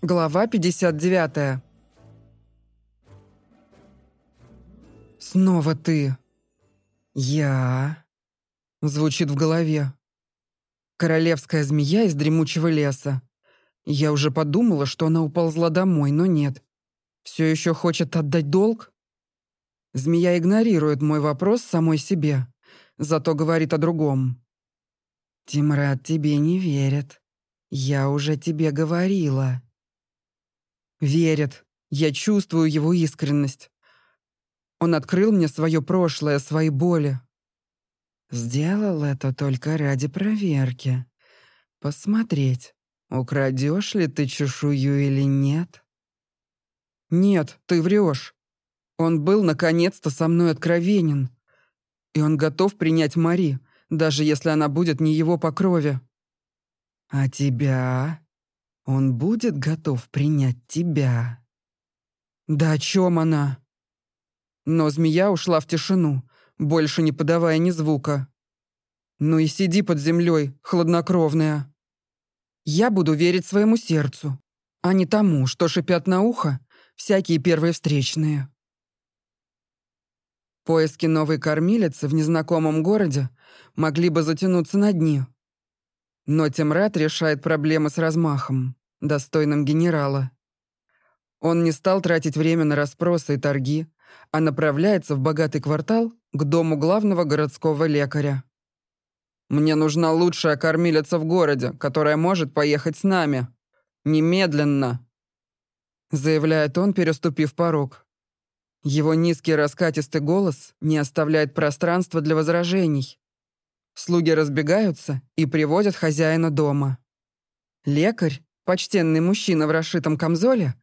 Глава 59. «Снова ты!» «Я...» Звучит в голове. Королевская змея из дремучего леса. Я уже подумала, что она уползла домой, но нет. Все еще хочет отдать долг? Змея игнорирует мой вопрос самой себе, зато говорит о другом. «Тимрад тебе не верит. Я уже тебе говорила». Верит. Я чувствую его искренность. Он открыл мне свое прошлое, свои боли. Сделал это только ради проверки. Посмотреть, украдешь ли ты чешую или нет. Нет, ты врешь. Он был наконец-то со мной откровенен. И он готов принять Мари, даже если она будет не его по крови. А тебя? Он будет готов принять тебя. Да о чем она? Но змея ушла в тишину, больше не подавая ни звука. Ну и сиди под землей, хладнокровная. Я буду верить своему сердцу, а не тому, что шипят на ухо всякие первые встречные. Поиски новой кормилицы в незнакомом городе могли бы затянуться на дни. Но Темрат решает проблемы с размахом достойным генерала. Он не стал тратить время на расспросы и торги, а направляется в богатый квартал к дому главного городского лекаря. «Мне нужна лучшая кормилица в городе, которая может поехать с нами. Немедленно!» Заявляет он, переступив порог. Его низкий раскатистый голос не оставляет пространства для возражений. Слуги разбегаются и приводят хозяина дома. Лекарь Почтенный мужчина в расшитом камзоле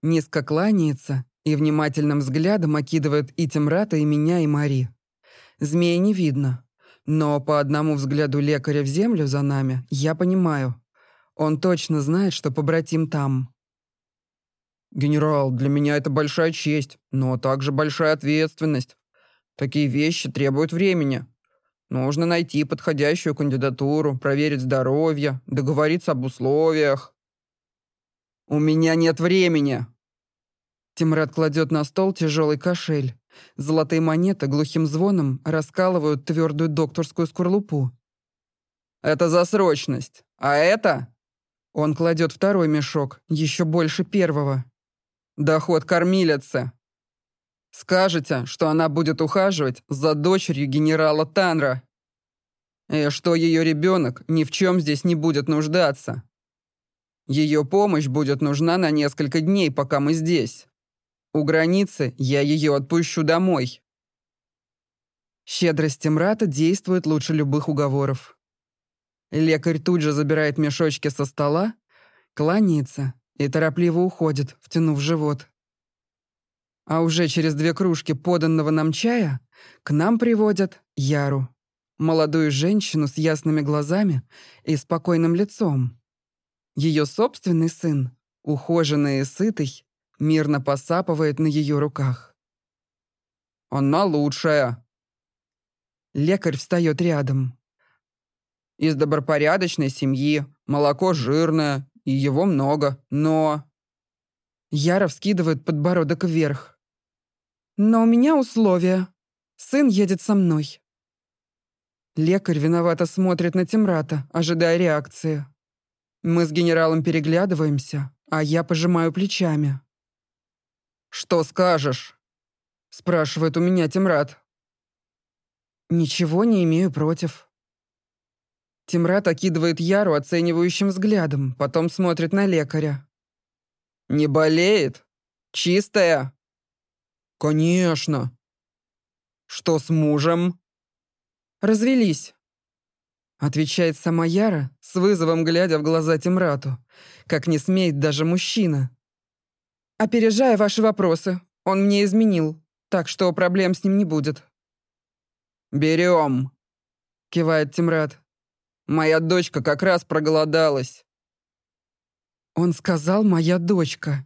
низко кланяется и внимательным взглядом окидывает и Темрата, и меня, и Мари. Змея не видно, но по одному взгляду лекаря в землю за нами я понимаю. Он точно знает, что побратим там. «Генерал, для меня это большая честь, но также большая ответственность. Такие вещи требуют времени. Нужно найти подходящую кандидатуру, проверить здоровье, договориться об условиях. «У меня нет времени!» Тимрад кладет на стол тяжелый кошель. Золотые монеты глухим звоном раскалывают твердую докторскую скорлупу. «Это за срочность. А это...» Он кладет второй мешок, еще больше первого. «Доход кормилицы. Скажете, что она будет ухаживать за дочерью генерала Танра. И что ее ребенок ни в чем здесь не будет нуждаться. Ее помощь будет нужна на несколько дней, пока мы здесь. У границы я ее отпущу домой. Щедрость Мрата действует лучше любых уговоров. Лекарь тут же забирает мешочки со стола, кланяется и торопливо уходит, втянув живот. А уже через две кружки поданного нам чая к нам приводят Яру, молодую женщину с ясными глазами и спокойным лицом. Ее собственный сын, ухоженный и сытый, мирно посапывает на ее руках. «Она лучшая!» Лекарь встает рядом. «Из добропорядочной семьи, молоко жирное, и его много, но...» Яра вскидывает подбородок вверх. «Но у меня условия. Сын едет со мной». Лекарь виновато смотрит на Темрата, ожидая реакции. Мы с генералом переглядываемся, а я пожимаю плечами. «Что скажешь?» — спрашивает у меня Тимрад. «Ничего не имею против». Тимрад окидывает Яру оценивающим взглядом, потом смотрит на лекаря. «Не болеет? Чистая?» «Конечно». «Что с мужем?» «Развелись». Отвечает сама Яра, с вызовом глядя в глаза Тимрату, как не смеет даже мужчина. «Опережая ваши вопросы, он мне изменил, так что проблем с ним не будет». «Берем», — кивает Тимрат. «Моя дочка как раз проголодалась». Он сказал «моя дочка».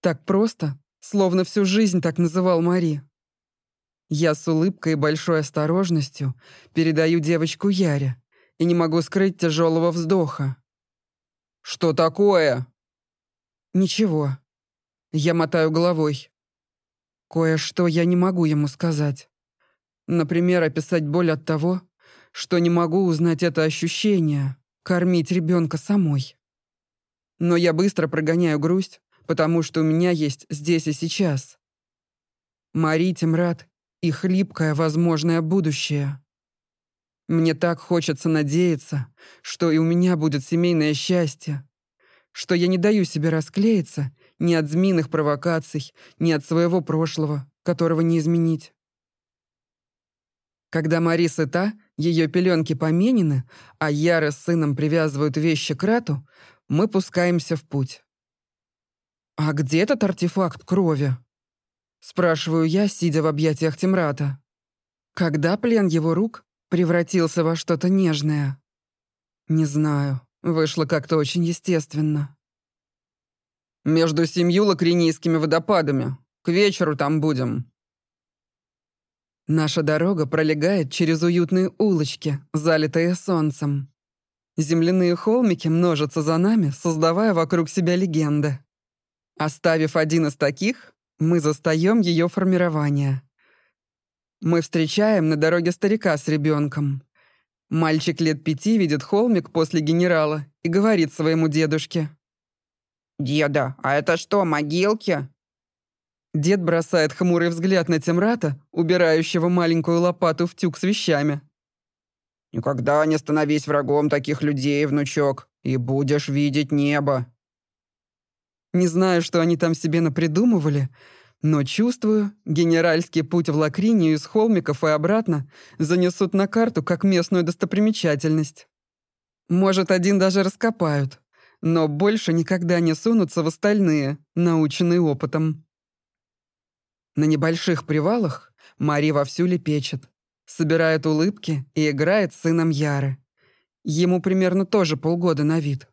Так просто, словно всю жизнь так называл Мари. Я с улыбкой и большой осторожностью передаю девочку Яре, и не могу скрыть тяжелого вздоха. «Что такое?» Ничего. Я мотаю головой. Кое-что я не могу ему сказать. Например, описать боль от того, что не могу узнать это ощущение, кормить ребенка самой. Но я быстро прогоняю грусть, потому что у меня есть здесь и сейчас. Мари Тимрад и хлипкое возможное будущее. Мне так хочется надеяться, что и у меня будет семейное счастье, что я не даю себе расклеиться ни от змеиных провокаций, ни от своего прошлого, которого не изменить. Когда Мари сыта, ее пеленки поменены, а Яры с сыном привязывают вещи к рату, мы пускаемся в путь. «А где этот артефакт крови?» Спрашиваю я, сидя в объятиях Тимрата. Когда плен его рук превратился во что-то нежное? Не знаю, вышло как-то очень естественно. Между семью лакринийскими водопадами. К вечеру там будем. Наша дорога пролегает через уютные улочки, залитые солнцем. Земляные холмики множатся за нами, создавая вокруг себя легенды. Оставив один из таких, мы застаем ее формирование. Мы встречаем на дороге старика с ребенком. Мальчик лет пяти видит холмик после генерала и говорит своему дедушке. «Деда, а это что, могилки?» Дед бросает хмурый взгляд на Темрата, убирающего маленькую лопату в тюк с вещами. «Никогда не становись врагом таких людей, внучок, и будешь видеть небо». Не знаю, что они там себе напридумывали, но чувствую, генеральский путь в Лакринию из холмиков и обратно занесут на карту как местную достопримечательность. Может, один даже раскопают, но больше никогда не сунутся в остальные, наученные опытом. На небольших привалах Мари вовсю лепечет, собирает улыбки и играет с сыном Яры. Ему примерно тоже полгода на вид.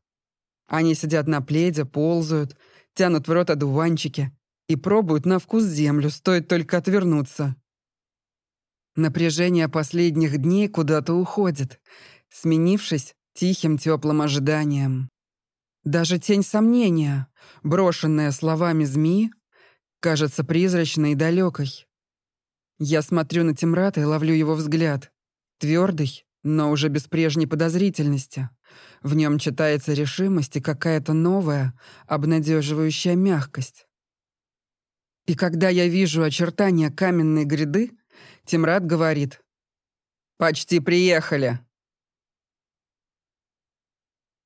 Они сидят на пледе, ползают, тянут в рот одуванчики и пробуют на вкус землю, стоит только отвернуться. Напряжение последних дней куда-то уходит, сменившись тихим теплым ожиданием. Даже тень сомнения, брошенная словами змеи, кажется призрачной и далекой. Я смотрю на Тимрата и ловлю его взгляд. Твердый, но уже без прежней подозрительности. В нем читается решимость и какая-то новая, обнадеживающая мягкость. И когда я вижу очертания каменной гряды, Тимрад говорит. «Почти приехали».